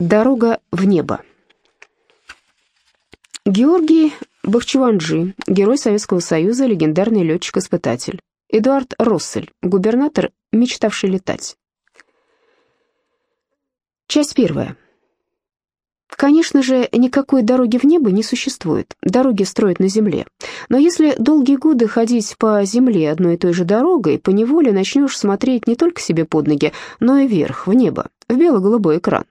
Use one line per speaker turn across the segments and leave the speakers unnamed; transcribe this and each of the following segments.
Дорога в небо. Георгий Бахчеванджи, герой Советского Союза, легендарный летчик-испытатель. Эдуард Россель, губернатор, мечтавший летать. Часть первая. Конечно же, никакой дороги в небо не существует, дороги строят на земле. Но если долгие годы ходить по земле одной и той же дорогой, поневоле начнешь смотреть не только себе под ноги, но и вверх, в небо, в бело-голубой экран.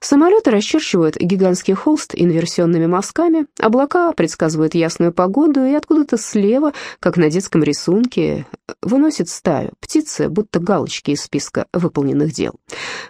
Самолеты расчерчивают гигантский холст инверсионными мазками, облака предсказывают ясную погоду, и откуда-то слева, как на детском рисунке, выносит стаю, птицы, будто галочки из списка выполненных дел.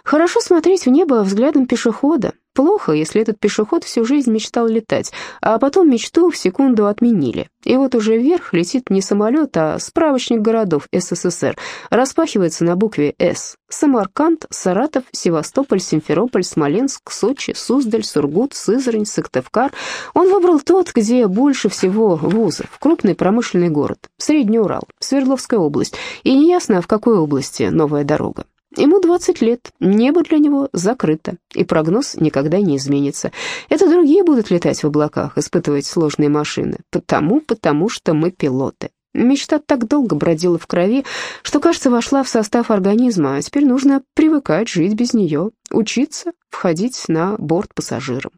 Хорошо смотреть в небо взглядом пешехода, Плохо, если этот пешеход всю жизнь мечтал летать, а потом мечту в секунду отменили. И вот уже вверх летит не самолет, а справочник городов СССР. Распахивается на букве «С». Самарканд, Саратов, Севастополь, Симферополь, Смоленск, Сочи, Суздаль, Сургут, Сызрань, Сыктывкар. Он выбрал тот, где больше всего вузов, крупный промышленный город, Средний Урал, Свердловская область. И неясно, в какой области новая дорога. Ему 20 лет, небо для него закрыто, и прогноз никогда не изменится. Это другие будут летать в облаках, испытывать сложные машины. Потому, потому что мы пилоты. Мечта так долго бродила в крови, что, кажется, вошла в состав организма, а теперь нужно привыкать жить без нее, учиться входить на борт пассажирам.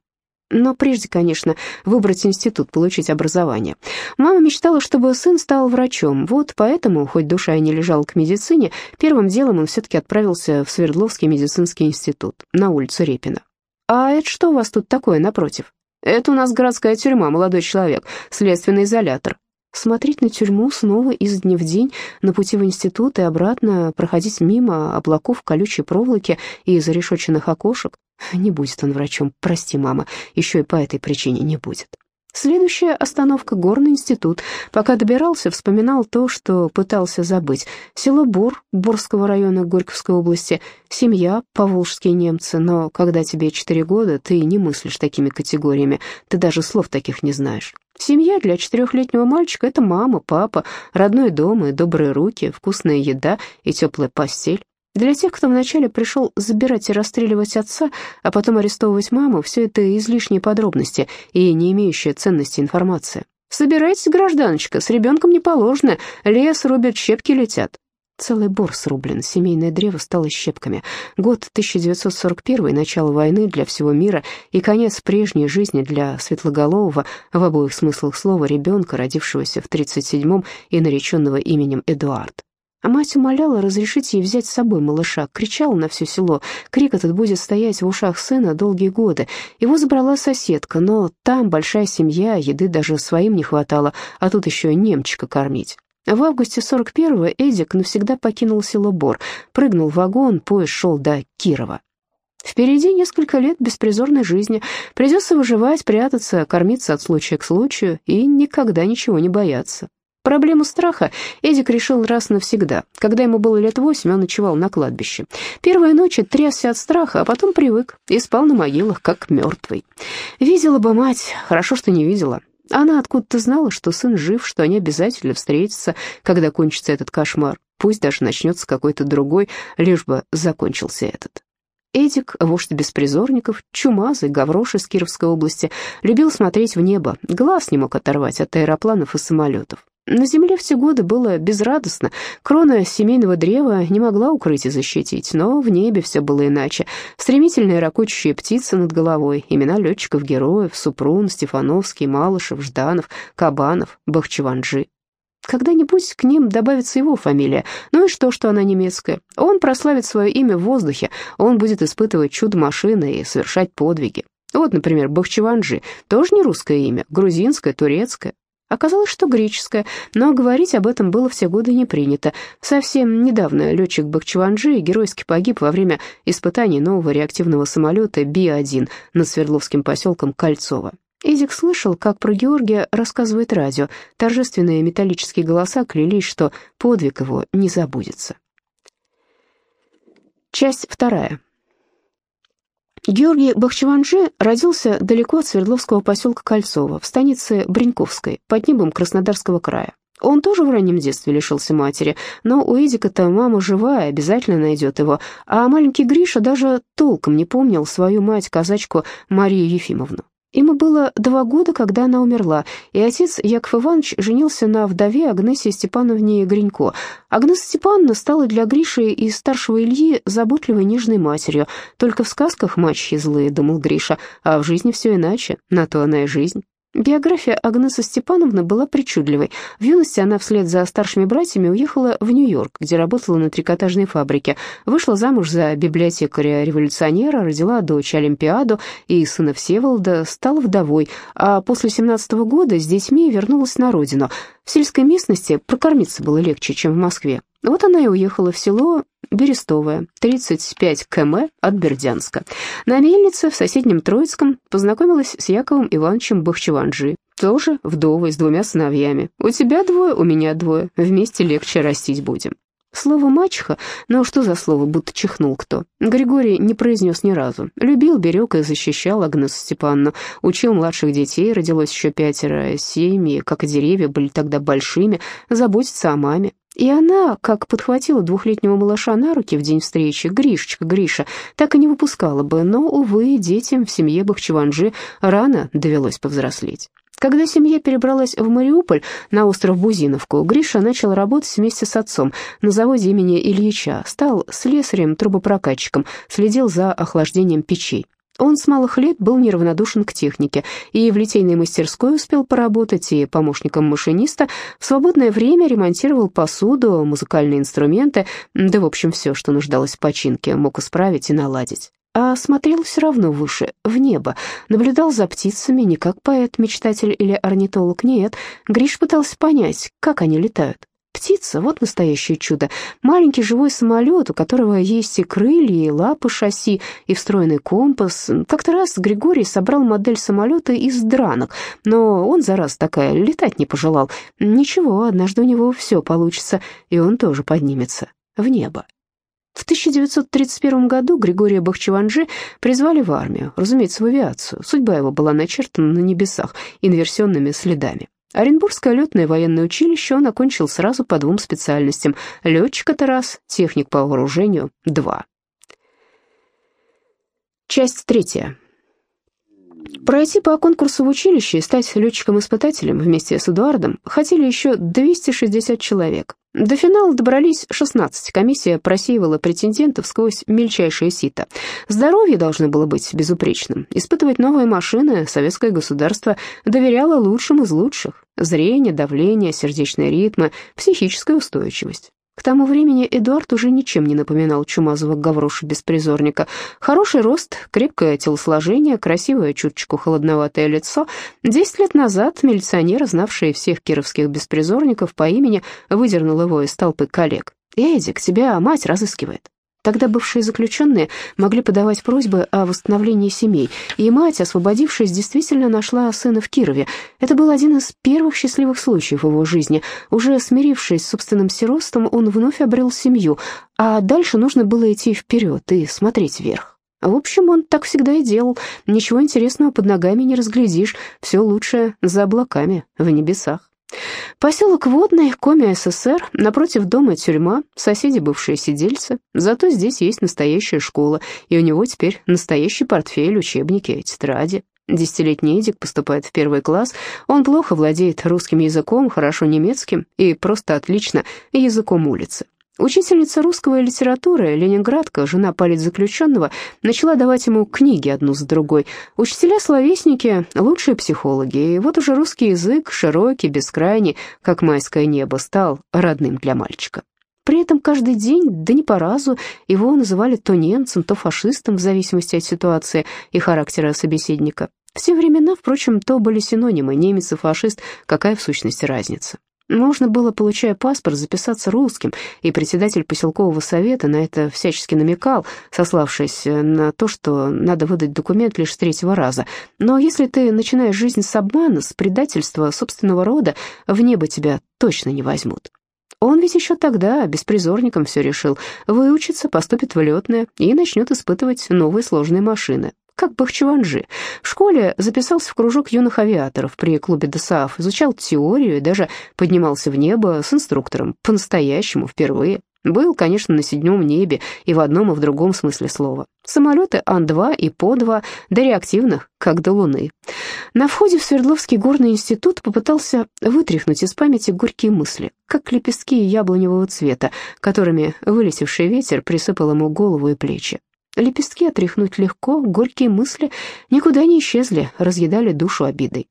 Но прежде, конечно, выбрать институт, получить образование. Мама мечтала, чтобы сын стал врачом. Вот поэтому, хоть душа и не лежала к медицине, первым делом он все-таки отправился в Свердловский медицинский институт на улицу Репина. «А это что у вас тут такое напротив?» «Это у нас городская тюрьма, молодой человек, следственный изолятор». Смотреть на тюрьму снова из дня в день, на пути в институт и обратно, проходить мимо облаков колючей проволоки и зарешоченных окошек. Не будет он врачом, прости, мама, еще и по этой причине не будет. Следующая остановка — Горный институт. Пока добирался, вспоминал то, что пытался забыть. Село Бор, Борского района Горьковской области, семья, поволжские немцы. Но когда тебе четыре года, ты не мыслишь такими категориями, ты даже слов таких не знаешь. Семья для четырехлетнего мальчика — это мама, папа, родной дом и добрые руки, вкусная еда и теплая постель. Для тех, кто вначале пришел забирать и расстреливать отца, а потом арестовывать маму, все это излишние подробности и не имеющая ценности информация. «Собирайтесь, гражданочка, с ребенком не положено, лес рубят, щепки летят». Целый бор срублен, семейное древо стало щепками. Год 1941, начало войны для всего мира и конец прежней жизни для Светлоголового, в обоих смыслах слова, ребенка, родившегося в 37-м и нареченного именем Эдуард. А мать умоляла разрешить ей взять с собой малыша, кричала на все село. Крик этот будет стоять в ушах сына долгие годы. Его забрала соседка, но там большая семья, еды даже своим не хватало, а тут еще и немчика кормить. В августе 41-го Эдик навсегда покинул село Бор, прыгнул в вагон, поезд шел до Кирова. Впереди несколько лет беспризорной жизни. Придется выживать, прятаться, кормиться от случая к случаю и никогда ничего не бояться. Проблему страха Эдик решил раз навсегда. Когда ему было лет восемь, он ночевал на кладбище. Первые ночи трясся от страха, а потом привык и спал на могилах, как мертвый. Видела бы мать, хорошо, что не видела. Она откуда-то знала, что сын жив, что они обязательно встретятся, когда кончится этот кошмар. Пусть даже начнется какой-то другой, лишь бы закончился этот. Эдик, вождь беспризорников, чумазый, гаврош из Кировской области, любил смотреть в небо, глаз не мог оторвать от аэропланов и самолетов. На земле все годы было безрадостно. Крона семейного древа не могла укрыть и защитить, но в небе все было иначе. Стремительные ракочущие птицы над головой, имена летчиков-героев, Супрун, Стефановский, Малышев, Жданов, Кабанов, Бахчеванджи. Когда-нибудь к ним добавится его фамилия. Ну и что, что она немецкая? Он прославит свое имя в воздухе, он будет испытывать чудо машины и совершать подвиги. Вот, например, Бахчеванджи, тоже не русское имя, грузинское, турецкое. Оказалось, что греческое, но говорить об этом было все годы не принято. Совсем недавно летчик Бахчеванджи геройски погиб во время испытаний нового реактивного самолета Би-1 над Свердловским поселком Кольцово. Эдик слышал, как про Георгия рассказывает радио. Торжественные металлические голоса клялись, что подвиг его не забудется. Часть вторая. Георгий Бахчеванджи родился далеко от Свердловского поселка Кольцово, в станице Бриньковской, под небом Краснодарского края. Он тоже в раннем детстве лишился матери, но у Эдика-то мама живая, обязательно найдет его, а маленький Гриша даже толком не помнил свою мать-казачку Марию Ефимовну. Ему было два года, когда она умерла, и отец Яков Иванович женился на вдове Агнессе Степановне Гринько. Агнесса Степановна стала для Гриши и старшего Ильи заботливой нежной матерью. Только в сказках мачехи злые, думал Гриша, а в жизни все иначе, на то она и жизнь. Биография Агнесы Степановны была причудливой. В юности она вслед за старшими братьями уехала в Нью-Йорк, где работала на трикотажной фабрике, вышла замуж за библиотекаря-революционера, родила дочь Олимпиаду и сына Всеволода, стала вдовой, а после 17 -го года с детьми вернулась на родину. В сельской местности прокормиться было легче, чем в Москве. Вот она и уехала в село Берестовое, 35 км от Бердянска. На мельнице в соседнем Троицком познакомилась с Яковом Ивановичем Бахчеванджи, тоже вдовой с двумя сыновьями. У тебя двое, у меня двое, вместе легче растить будем. Слово «мачеха», но что за слово, будто чихнул кто? Григорий не произнес ни разу. Любил, берег и защищал Агнесу Степановну. Учил младших детей, родилось еще пятеро, семьи, как и деревья, были тогда большими, заботиться о маме. И она, как подхватила двухлетнего малыша на руки в день встречи, Гришечка, Гриша, так и не выпускала бы, но, увы, детям в семье Бахчеванжи рано довелось повзрослеть. Когда семья перебралась в Мариуполь на остров Бузиновку, Гриша начал работать вместе с отцом на заводе имени Ильича, стал слесарем-трубопрокатчиком, следил за охлаждением печей. Он с малых лет был неравнодушен к технике, и в литейной мастерской успел поработать и помощником машиниста, в свободное время ремонтировал посуду, музыкальные инструменты, да, в общем, все, что нуждалось в починке, мог исправить и наладить. А смотрел все равно выше, в небо, наблюдал за птицами, не как поэт, мечтатель или орнитолог, нет. Гриш пытался понять, как они летают. Птица — вот настоящее чудо. Маленький живой самолет, у которого есть и крылья, и лапы шасси, и встроенный компас. Как-то раз Григорий собрал модель самолета из дранок, но он, зараз такая, летать не пожелал. Ничего, однажды у него все получится, и он тоже поднимется в небо. В 1931 году Григория Бахчеванжи призвали в армию, разумеется, в авиацию. Судьба его была начертана на небесах инверсионными следами. Оренбургское летное военное училище он окончил сразу по двум специальностям. Летчик — это раз, техник по вооружению — два. Часть третья. Пройти по конкурсу в училище и стать летчиком-испытателем вместе с Эдуардом хотели еще 260 человек. До финала добрались 16. Комиссия просеивала претендентов сквозь мельчайшее сито. Здоровье должно было быть безупречным. Испытывать новые машины советское государство доверяло лучшим из лучших. Зрение, давление, сердечные ритмы, психическая устойчивость. К тому времени Эдуард уже ничем не напоминал чумазого гавроша-беспризорника. Хороший рост, крепкое телосложение, красивое, чуточку холодноватое лицо. Десять лет назад милиционер, знавший всех кировских беспризорников по имени, выдернул его из толпы коллег. «Эдик, тебя мать разыскивает». Тогда бывшие заключенные могли подавать просьбы о восстановлении семей, и мать, освободившись, действительно нашла сына в Кирове. Это был один из первых счастливых случаев в его жизни. Уже смирившись с собственным сиротством, он вновь обрел семью, а дальше нужно было идти вперед и смотреть вверх. В общем, он так всегда и делал. Ничего интересного под ногами не разглядишь, все лучшее за облаками в небесах. Поселок Водный, Коми СССР, напротив дома тюрьма, соседи бывшие сидельцы. Зато здесь есть настоящая школа, и у него теперь настоящий портфель, учебники, тетради. Десятилетний Эдик поступает в первый класс. Он плохо владеет русским языком, хорошо немецким и просто отлично языком улицы. Учительница русского и литературы, ленинградка, жена политзаключенного, начала давать ему книги одну за другой. Учителя-словесники — лучшие психологи, и вот уже русский язык, широкий, бескрайний, как майское небо, стал родным для мальчика. При этом каждый день, да не по разу, его называли то немцем, то фашистом, в зависимости от ситуации и характера собеседника. Все времена, впрочем, то были синонимы, немец и фашист, какая в сущности разница. Можно было, получая паспорт, записаться русским, и председатель поселкового совета на это всячески намекал, сославшись на то, что надо выдать документ лишь с третьего раза. Но если ты начинаешь жизнь с обмана, с предательства собственного рода, в небо тебя точно не возьмут. Он ведь еще тогда беспризорником все решил. Выучится, поступит в летное и начнет испытывать новые сложные машины. Как Бахчеванжи. В школе записался в кружок юных авиаторов при клубе ДСАФ, изучал теорию и даже поднимался в небо с инструктором, по-настоящему, впервые. Был, конечно, на седьмом небе и в одном и в другом смысле слова. Самолеты Ан-2 и По-2, до реактивных, как до Луны. На входе в Свердловский горный институт попытался вытряхнуть из памяти горькие мысли, как лепестки яблоневого цвета, которыми вылетевший ветер присыпал ему голову и плечи. Лепестки отряхнуть легко, горькие мысли никуда не исчезли, разъедали душу обидой.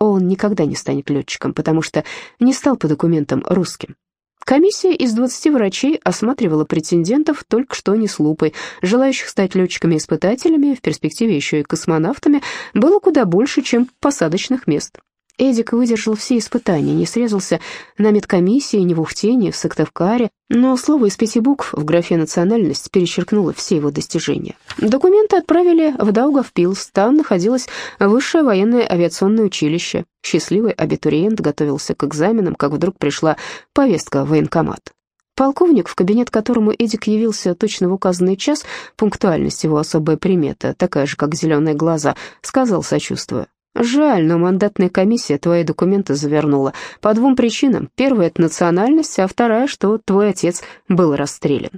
Он никогда не станет летчиком, потому что не стал по документам русским. Комиссия из 20 врачей осматривала претендентов только что не с лупой. Желающих стать летчиками-испытателями, в перспективе еще и космонавтами, было куда больше, чем посадочных мест. Эдик выдержал все испытания, не срезался на медкомиссии, ни в Ухте, ни в Сыктывкаре, но слово из пяти букв в графе «национальность» перечеркнуло все его достижения. Документы отправили в Даугавпилс, там находилось высшее военное авиационное училище. Счастливый абитуриент готовился к экзаменам, как вдруг пришла повестка в военкомат. Полковник, в кабинет которому Эдик явился точно в указанный час, пунктуальность его особая примета, такая же, как зеленые глаза, сказал, сочувствуя. Жаль, но мандатная комиссия твои документы завернула. По двум причинам. Первая — это национальность, а вторая, что твой отец был расстрелян.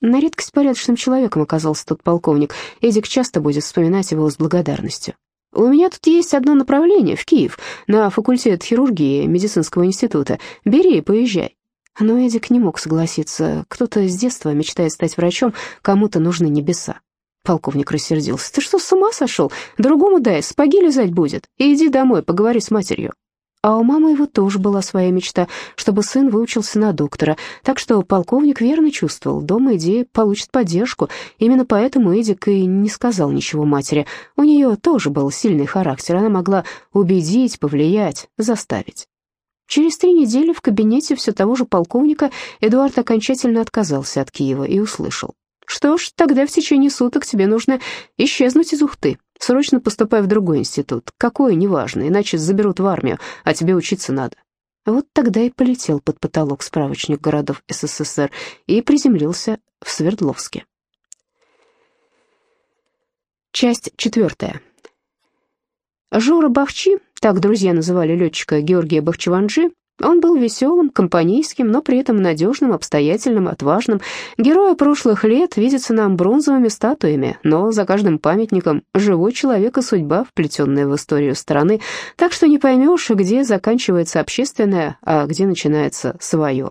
На редкость порядочным человеком оказался тот полковник. Эдик часто будет вспоминать его с благодарностью. «У меня тут есть одно направление, в Киев, на факультет хирургии медицинского института. Бери и поезжай». Но Эдик не мог согласиться. Кто-то с детства мечтает стать врачом, кому-то нужны небеса. Полковник рассердился. «Ты что, с ума сошел? Другому дай, спаги лизать будет. Иди домой, поговори с матерью». А у мамы его тоже была своя мечта, чтобы сын выучился на доктора, так что полковник верно чувствовал, дома идея получит поддержку. Именно поэтому Эдик и не сказал ничего матери. У нее тоже был сильный характер, она могла убедить, повлиять, заставить. Через три недели в кабинете все того же полковника Эдуард окончательно отказался от Киева и услышал. Что ж, тогда в течение суток тебе нужно исчезнуть из Ухты. Срочно поступай в другой институт, какой, неважно, иначе заберут в армию, а тебе учиться надо. Вот тогда и полетел под потолок справочник городов СССР и приземлился в Свердловске. Часть четвертая. Жора Бахчи, так друзья называли летчика Георгия Бахчеванджи, он был веселым, компанейским, но при этом надежным, обстоятельным, отважным. Героя прошлых лет видится нам бронзовыми статуями, но за каждым памятником живой человек и судьба, вплетенная в историю страны, так что не поймешь, где заканчивается общественное, а где начинается свое.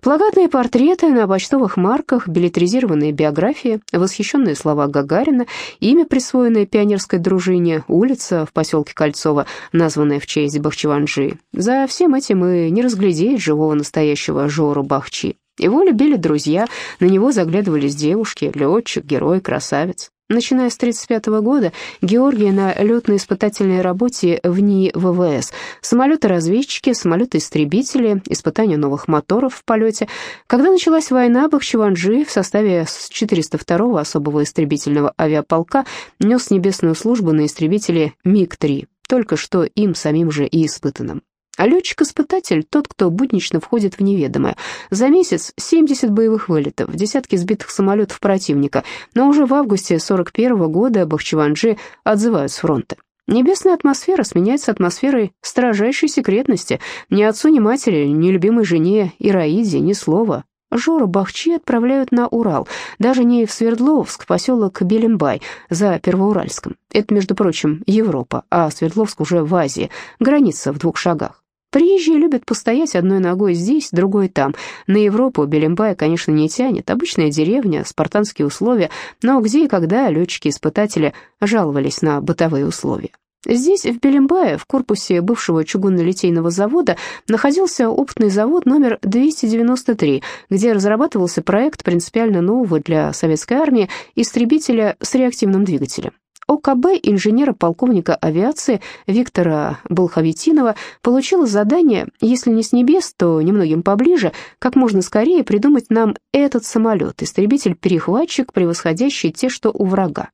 Плакатные портреты на почтовых марках, билетризированные биографии, восхищенные слова Гагарина, имя, присвоенное пионерской дружине, улица в поселке Кольцово, названная в честь Бахчеванжи. За всем этим и не разглядеть живого настоящего Жору Бахчи. Его любили друзья, на него заглядывались девушки, летчик, герой, красавец. Начиная с 1935 года Георгий на летно-испытательной работе в НИИ ВВС. Самолеты-разведчики, самолеты-истребители, испытания новых моторов в полете. Когда началась война, Бахчеванджи в составе 402-го особого истребительного авиаполка нес небесную службу на истребителе МиГ-3, только что им самим же и испытанным. А летчик-испытатель — тот, кто буднично входит в неведомое. За месяц 70 боевых вылетов, десятки сбитых самолетов противника, но уже в августе 41 -го года Бахчеванджи отзывают с фронта. Небесная атмосфера сменяется атмосферой строжайшей секретности. Ни отцу, ни матери, ни любимой жене Ираиде ни слова. Жора Бахчи отправляют на Урал, даже не в Свердловск, поселок Белембай, за Первоуральском. Это, между прочим, Европа, а Свердловск уже в Азии, граница в двух шагах. Приезжие любят постоять одной ногой здесь, другой там. На Европу Белембай, конечно, не тянет. Обычная деревня, спартанские условия, но где и когда летчики-испытатели жаловались на бытовые условия. Здесь, в Белембае, в корпусе бывшего чугунно-литейного завода, находился опытный завод номер 293, где разрабатывался проект принципиально нового для советской армии истребителя с реактивным двигателем. ОКБ инженера-полковника авиации Виктора Болховитинова получила задание, если не с небес, то немногим поближе, как можно скорее придумать нам этот самолет, истребитель-перехватчик, превосходящий те, что у врага.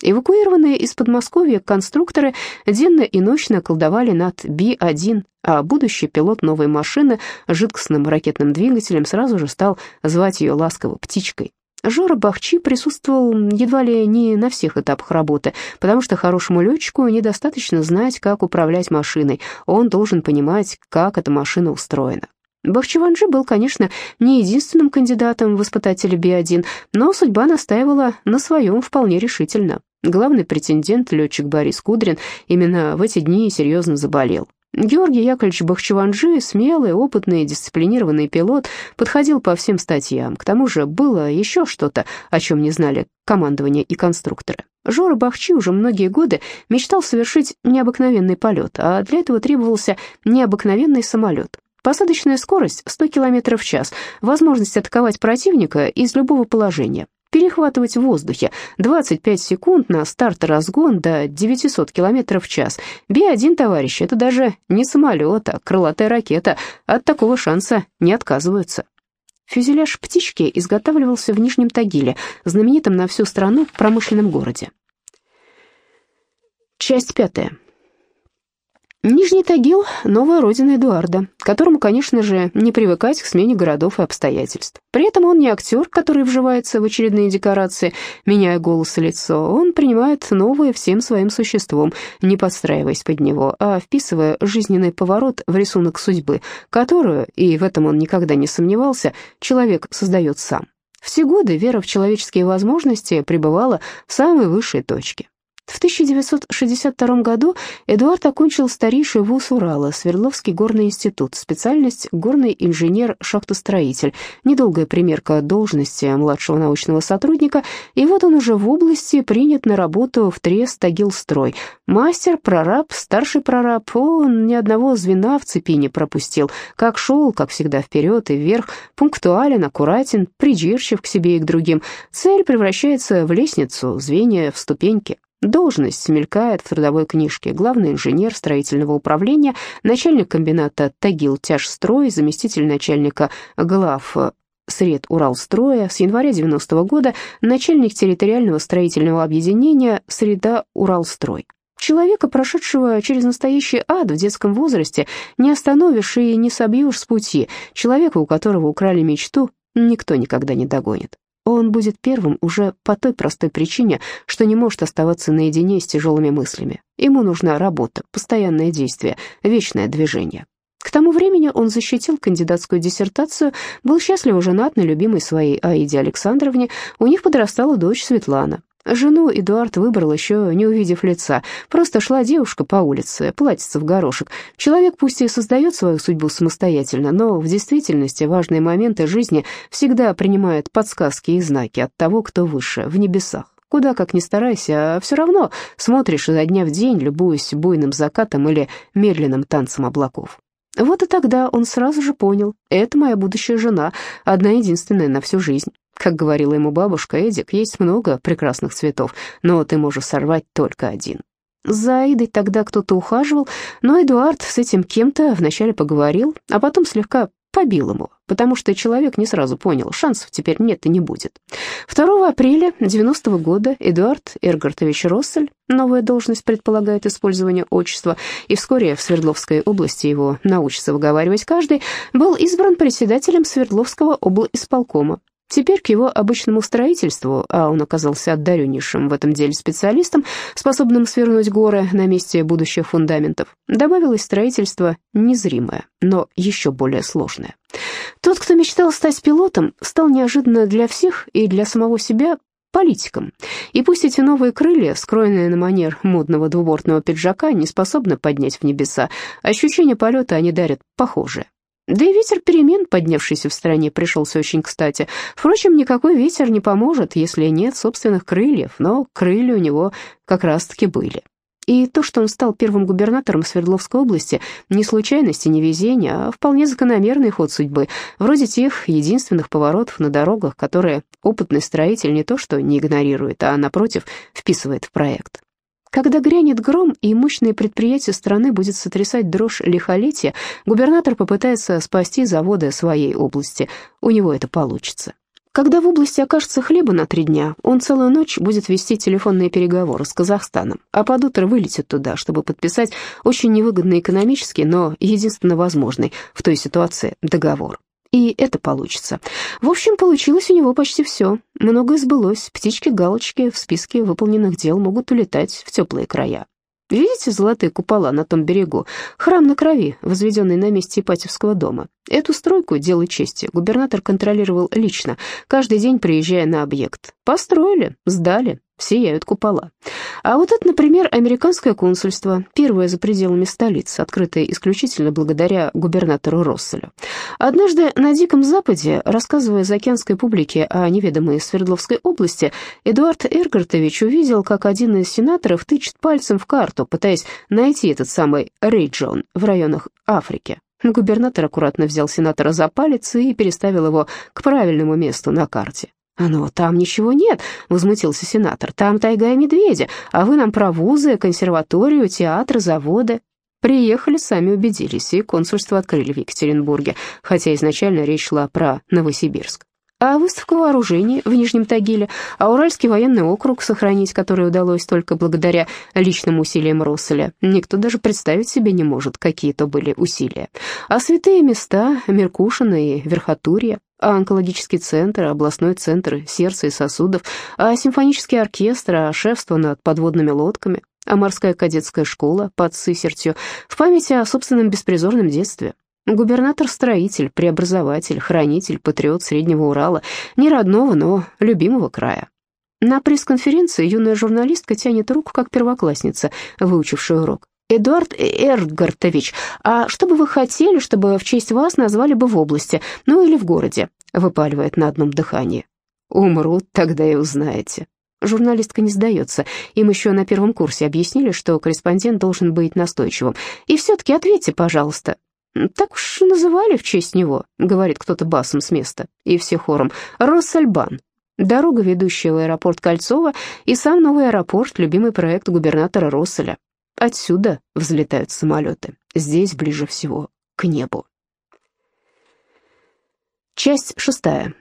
Эвакуированные из Подмосковья конструкторы денно и ночно колдовали над Би-1, а будущий пилот новой машины с жидкостным ракетным двигателем сразу же стал звать ее ласково «птичкой». Жора Бахчи присутствовал едва ли не на всех этапах работы, потому что хорошему летчику недостаточно знать, как управлять машиной, он должен понимать, как эта машина устроена. Бахчеванджи был, конечно, не единственным кандидатом в испытателя Би-1, но судьба настаивала на своем вполне решительно. Главный претендент, летчик Борис Кудрин, именно в эти дни серьезно заболел. Георгий Яковлевич Бахчеванжи, смелый, опытный, дисциплинированный пилот, подходил по всем статьям. К тому же было еще что-то, о чем не знали командование и конструкторы. Жора Бахчи уже многие годы мечтал совершить необыкновенный полет, а для этого требовался необыкновенный самолет. Посадочная скорость 100 км в час, возможность атаковать противника из любого положения, перехватывать в воздухе 25 секунд на старт-разгон до 900 км в час. Би-1, товарищи, это даже не самолет, а крылатая ракета. От такого шанса не отказываются. Фюзеляж «Птички» изготавливался в Нижнем Тагиле, знаменитом на всю страну промышленном городе. Часть пятая. Нижний Тагил — новая родина Эдуарда, которому, конечно же, не привыкать к смене городов и обстоятельств. При этом он не актер, который вживается в очередные декорации, меняя голос и лицо. Он принимает новое всем своим существом, не подстраиваясь под него, а вписывая жизненный поворот в рисунок судьбы, которую, и в этом он никогда не сомневался, человек создает сам. Все годы вера в человеческие возможности пребывала в самой высшей точке. В 1962 году Эдуард окончил старейший вуз Урала, Свердловский горный институт, специальность горный инженер-шахтостроитель, недолгая примерка должности младшего научного сотрудника, и вот он уже в области принят на работу в Трест Тагилстрой. Мастер, прораб, старший прораб, он ни одного звена в цепи не пропустил, как шел, как всегда, вперед и вверх, пунктуален, аккуратен, придирчив к себе и к другим. Цель превращается в лестницу, звенья в ступеньки. Должность мелькает в трудовой книжке. Главный инженер строительного управления, начальник комбината «Тагил Тяжстрой», заместитель начальника глав Сред Уралстроя, с января 90 -го года начальник территориального строительного объединения «Среда Уралстрой». Человека, прошедшего через настоящий ад в детском возрасте, не остановишь и не собьешь с пути. Человека, у которого украли мечту, никто никогда не догонит. Он будет первым уже по той простой причине, что не может оставаться наедине с тяжелыми мыслями. Ему нужна работа, постоянное действие, вечное движение. К тому времени он защитил кандидатскую диссертацию, был счастливо женат на любимой своей Аиде Александровне, у них подрастала дочь Светлана. Жену Эдуард выбрал еще не увидев лица. Просто шла девушка по улице, платьице в горошек. Человек пусть и создает свою судьбу самостоятельно, но в действительности важные моменты жизни всегда принимают подсказки и знаки от того, кто выше, в небесах. Куда как ни старайся, а все равно смотришь изо дня в день, любуясь буйным закатом или медленным танцем облаков. Вот и тогда он сразу же понял, это моя будущая жена, одна единственная на всю жизнь. Как говорила ему бабушка Эдик, есть много прекрасных цветов, но ты можешь сорвать только один. За Аидой тогда кто-то ухаживал, но Эдуард с этим кем-то вначале поговорил, а потом слегка побил ему, потому что человек не сразу понял, шансов теперь нет и не будет. 2 апреля 90 -го года Эдуард Эргартович Россель, новая должность предполагает использование отчества, и вскоре в Свердловской области его научится выговаривать каждый, был избран председателем Свердловского облисполкома. Теперь к его обычному строительству, а он оказался одареннейшим в этом деле специалистом, способным свернуть горы на месте будущих фундаментов, добавилось строительство незримое, но еще более сложное. Тот, кто мечтал стать пилотом, стал неожиданно для всех и для самого себя политиком. И пусть эти новые крылья, скроенные на манер модного двубортного пиджака, не способны поднять в небеса, ощущение полета они дарят похожее. Да и ветер перемен, поднявшийся в стране, пришелся очень кстати. Впрочем, никакой ветер не поможет, если нет собственных крыльев, но крылья у него как раз-таки были. И то, что он стал первым губернатором Свердловской области, не случайность и не везение, а вполне закономерный ход судьбы, вроде тех единственных поворотов на дорогах, которые опытный строитель не то что не игнорирует, а, напротив, вписывает в проект. Когда грянет гром и мощные предприятия страны будет сотрясать дрожь лихолетия, губернатор попытается спасти заводы своей области. У него это получится. Когда в области окажется хлеба на три дня, он целую ночь будет вести телефонные переговоры с Казахстаном, а под утро вылетит туда, чтобы подписать очень невыгодный экономический, но единственно возможный в той ситуации договор. И это получится. В общем, получилось у него почти все. Многое сбылось. Птички-галочки в списке выполненных дел могут улетать в теплые края. Видите золотые купола на том берегу? Храм на крови, возведенный на месте Ипатьевского дома. Эту стройку, дело чести, губернатор контролировал лично, каждый день приезжая на объект. Построили, сдали, сияют купола. А вот это, например, американское консульство, первое за пределами столицы, открытое исключительно благодаря губернатору Росселю. Однажды на Диком Западе, рассказывая заокеанской публике о неведомой Свердловской области, Эдуард Эргартович увидел, как один из сенаторов тычет пальцем в карту, пытаясь найти этот самый рейджон в районах Африки. Губернатор аккуратно взял сенатора за палец и переставил его к правильному месту на карте. «Но там ничего нет», — возмутился сенатор. «Там тайга и медведи, а вы нам про вузы, консерваторию, театры, заводы». Приехали, сами убедились, и консульство открыли в Екатеринбурге, хотя изначально речь шла про Новосибирск. А выставка вооружений в Нижнем Тагиле, а Уральский военный округ сохранить, который удалось только благодаря личным усилиям Росселя. Никто даже представить себе не может, какие то были усилия. А святые места, Меркушина и Верхотурье, а онкологический центр, областной центр сердца и сосудов, а симфонический оркестр, а шефство над подводными лодками, а морская кадетская школа под Сысертью, в памяти о собственном беспризорном детстве. Губернатор-строитель, преобразователь, хранитель, патриот Среднего Урала, не родного, но любимого края. На пресс-конференции юная журналистка тянет руку, как первоклассница, выучившая урок. «Эдуард Эргартович, а что бы вы хотели, чтобы в честь вас назвали бы в области, ну или в городе?» выпаливает на одном дыхании. «Умрут, тогда и узнаете». Журналистка не сдается. Им еще на первом курсе объяснили, что корреспондент должен быть настойчивым. «И все-таки ответьте, пожалуйста». «Так уж называли в честь него», — говорит кто-то басом с места. И все хором. «Россальбан». Дорога, ведущая в аэропорт Кольцова, и сам новый аэропорт, любимый проект губернатора Росселя. Отсюда взлетают самолеты. Здесь ближе всего к небу. Часть шестая.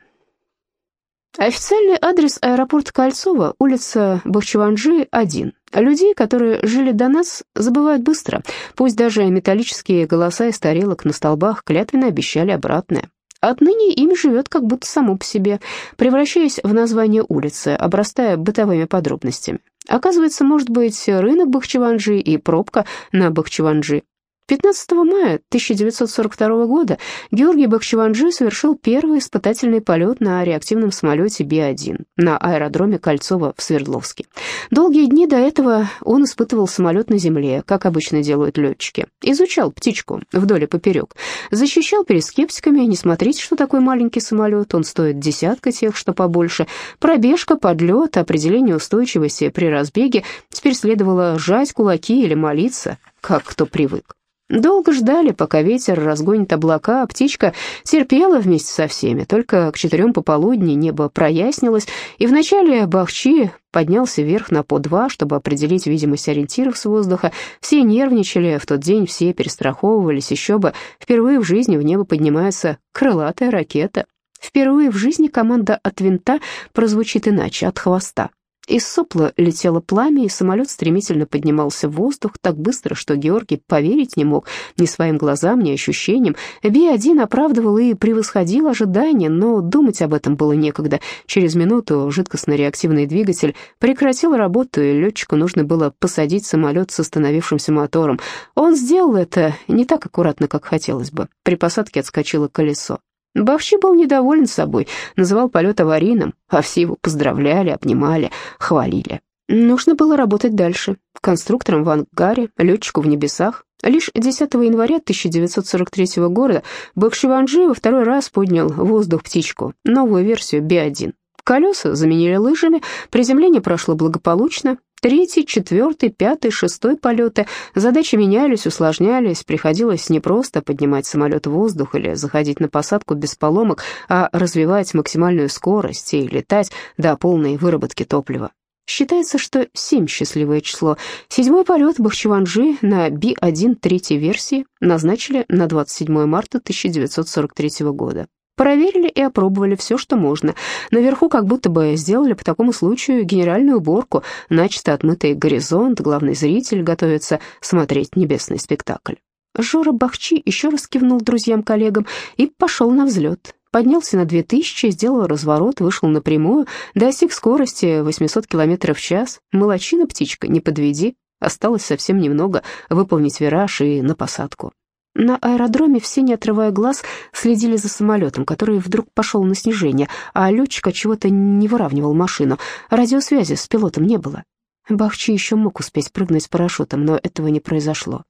Официальный адрес аэропорта Кольцова, улица Бахчеванжи, 1. Людей, которые жили до нас, забывают быстро. Пусть даже металлические голоса из тарелок на столбах клятвенно обещали обратное. Отныне им живет как будто само по себе, превращаясь в название улицы, обрастая бытовыми подробностями. Оказывается, может быть рынок Бахчеванжи и пробка на Бахчеванжи. 15 мая 1942 года Георгий Бахчеванджи совершил первый испытательный полет на реактивном самолете Би-1 на аэродроме Кольцово в Свердловске. Долгие дни до этого он испытывал самолет на земле, как обычно делают летчики. Изучал птичку вдоль и поперек. Защищал перед скептиками, не смотрите, что такой маленький самолет, он стоит десятка тех, что побольше. Пробежка, подлет, определение устойчивости при разбеге. Теперь следовало сжать кулаки или молиться, как кто привык. Долго ждали, пока ветер разгонит облака, а птичка терпела вместе со всеми. Только к четырем пополудни небо прояснилось, и вначале Бахчи поднялся вверх на по два, чтобы определить видимость ориентиров с воздуха. Все нервничали, в тот день все перестраховывались, еще бы. Впервые в жизни в небо поднимается крылатая ракета. Впервые в жизни команда от винта прозвучит иначе, от хвоста. Из сопла летело пламя, и самолет стремительно поднимался в воздух так быстро, что Георгий поверить не мог ни своим глазам, ни ощущениям. Би-1 оправдывал и превосходил ожидания, но думать об этом было некогда. Через минуту жидкостно-реактивный двигатель прекратил работу, и летчику нужно было посадить самолет с остановившимся мотором. Он сделал это не так аккуратно, как хотелось бы. При посадке отскочило колесо. Бахчи был недоволен собой, называл полет аварийным, а все его поздравляли, обнимали, хвалили. Нужно было работать дальше. Конструктором в ангаре, летчику в небесах. Лишь 10 января 1943 года Бахшиванджи во второй раз поднял в воздух птичку, новую версию Би-1. Колеса заменили лыжами, приземление прошло благополучно, Третий, четвертый, пятый, шестой полеты. Задачи менялись, усложнялись. Приходилось не просто поднимать самолет в воздух или заходить на посадку без поломок, а развивать максимальную скорость и летать до полной выработки топлива. Считается, что семь счастливое число. Седьмой полет Бахчеванжи на Би-1 третьей версии назначили на 27 марта 1943 года. Проверили и опробовали все, что можно. Наверху как будто бы сделали по такому случаю генеральную уборку, начисто отмытый горизонт, главный зритель готовится смотреть небесный спектакль. Жора Бахчи еще раз кивнул друзьям-коллегам и пошел на взлет. Поднялся на 2000, сделал разворот, вышел напрямую, достиг скорости 800 км в час. Молодчина, птичка, не подведи. Осталось совсем немного выполнить вираж и на посадку. На аэродроме все, не отрывая глаз, следили за самолетом, который вдруг пошел на снижение, а летчик чего-то не выравнивал машину. Радиосвязи с пилотом не было. Бахчи еще мог успеть прыгнуть с парашютом, но этого не произошло.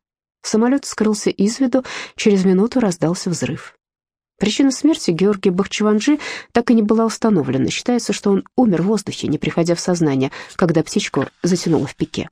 Самолет скрылся из виду, через минуту раздался взрыв. Причина смерти Георгия Бахчеванджи так и не была установлена. Считается, что он умер в воздухе, не приходя в сознание, когда птичку затянуло в пике.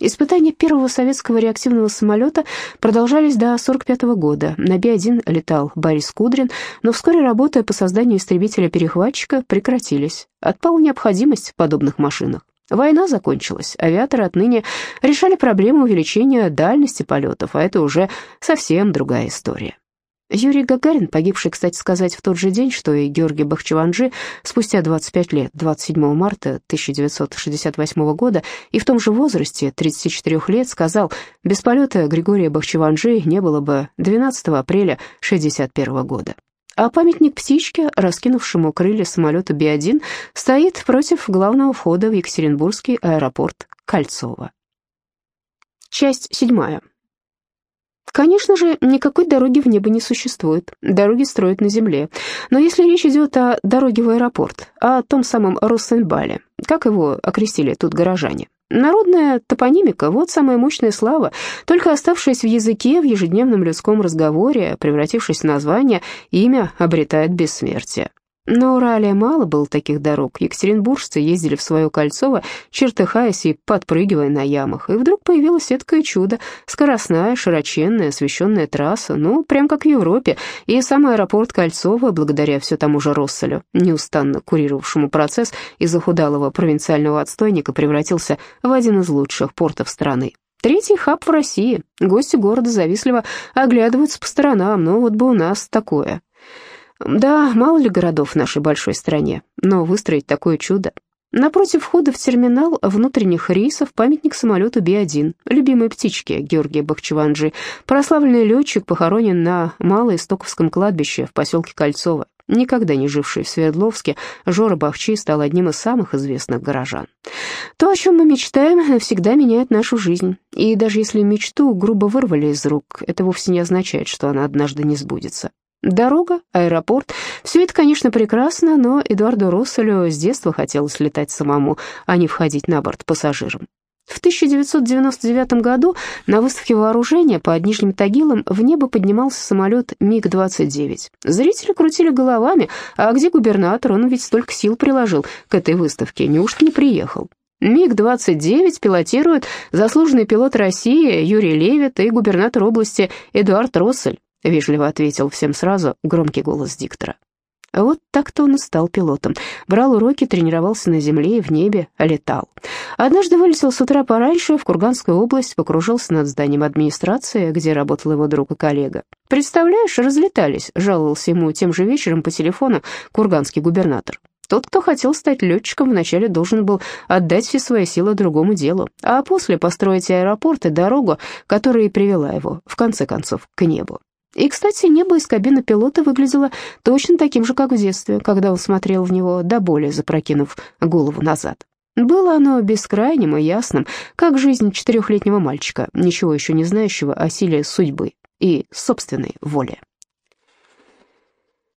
Испытания первого советского реактивного самолета продолжались до 1945 года. На Би-1 летал Борис Кудрин, но вскоре работы по созданию истребителя-перехватчика прекратились. Отпала необходимость в подобных машинах. Война закончилась, авиаторы отныне решали проблему увеличения дальности полетов, а это уже совсем другая история. Юрий Гагарин, погибший, кстати сказать, в тот же день, что и Георгий Бахчеванджи, спустя 25 лет, 27 марта 1968 года, и в том же возрасте, 34 лет, сказал, без полета Григория Бахчеванджи не было бы 12 апреля 1961 года. А памятник птичке, раскинувшему крылья самолета Би-1, стоит против главного входа в Екатеринбургский аэропорт Кольцово. Часть седьмая. Конечно же, никакой дороги в небо не существует, дороги строят на земле. Но если речь идет о дороге в аэропорт, о том самом Россенбале, как его окрестили тут горожане, Народная топонимика — вот самая мощная слава, только оставшись в языке, в ежедневном людском разговоре, превратившись в название, имя обретает бессмертие. На Урале мало было таких дорог. Екатеринбуржцы ездили в свое Кольцово, чертыхаясь и подпрыгивая на ямах. И вдруг появилось эткое чудо. Скоростная, широченная, освещенная трасса. Ну, прям как в Европе. И сам аэропорт Кольцово, благодаря все тому же Росселю, неустанно курировавшему процесс из захудалого провинциального отстойника, превратился в один из лучших портов страны. Третий хаб в России. Гости города завистливо оглядываются по сторонам. Ну, вот бы у нас такое. Да, мало ли городов в нашей большой стране, но выстроить такое чудо. Напротив входа в терминал внутренних рейсов памятник самолету Би-1, любимой птичке Георгия Бахчеванджи. Прославленный летчик похоронен на Малоистоковском кладбище в поселке Кольцово. Никогда не живший в Свердловске, Жора Бахчи стал одним из самых известных горожан. То, о чем мы мечтаем, всегда меняет нашу жизнь. И даже если мечту грубо вырвали из рук, это вовсе не означает, что она однажды не сбудется. Дорога, аэропорт — все это, конечно, прекрасно, но Эдуарду Росселю с детства хотелось летать самому, а не входить на борт пассажирам. В 1999 году на выставке вооружения под Нижним Тагилом в небо поднимался самолет МиГ-29. Зрители крутили головами, а где губернатор, он ведь столько сил приложил к этой выставке, неужто не приехал? МиГ-29 пилотирует заслуженный пилот России Юрий Левит и губернатор области Эдуард Россель. — вежливо ответил всем сразу громкий голос диктора. Вот так-то он и стал пилотом. Брал уроки, тренировался на земле и в небе, летал. Однажды вылетел с утра пораньше в Курганскую область, покружился над зданием администрации, где работал его друг и коллега. «Представляешь, разлетались», — жаловался ему тем же вечером по телефону курганский губернатор. Тот, кто хотел стать летчиком, вначале должен был отдать все свои силы другому делу, а после построить аэропорт и дорогу, которая и привела его, в конце концов, к небу. И, кстати, небо из кабины пилота выглядело точно таким же, как в детстве, когда он смотрел в него до боли, запрокинув голову назад. Было оно бескрайним и ясным, как жизнь четырехлетнего мальчика, ничего еще не знающего о силе судьбы и собственной воле.